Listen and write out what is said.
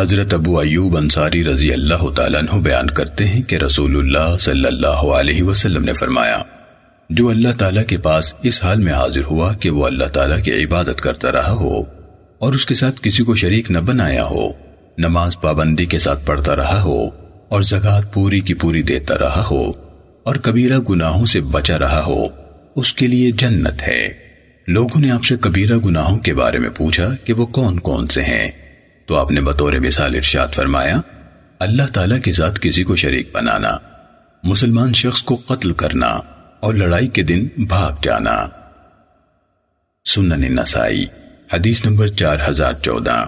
حضرت ابو ایوب انصاری رضی اللہ تعالیٰ عنہ بیان کرتے ہیں کہ رسول اللہ صلی اللہ علیہ وسلم نے فرمایا، جو اللہ تعالیٰ کے پاس اس حال میں حاضر ہوا کہ وہ اللہ تعالیٰ کی عبادت کرتا رہا ہو اور اس کے ساتھ کسی کو شریک نہ بنایا ہو، نماز پابندی کے ساتھ پڑھتا رہا ہو اور زکوٰۃ پوری کی پوری دیتا رہا ہو اور کبیرہ گناہوں سے بچا رہا ہو، اس کے لیے جنت ہے۔ لوگوں نے آپ سے کبیرہ گناہوں کے بارے میں پوچھا کہ وہ کون کون سے ہیں۔ تو آپ نے بطور مثال ارشاد فرمایا، اللہ تعالیٰ کے ساتھ کسی کو شریک بنانا، مسلمان شخص کو قتل کرنا اور لڑائی کے دن بھاگ جانا۔ سنن نسائی، حدیث نمبر چار ہزار چودہ۔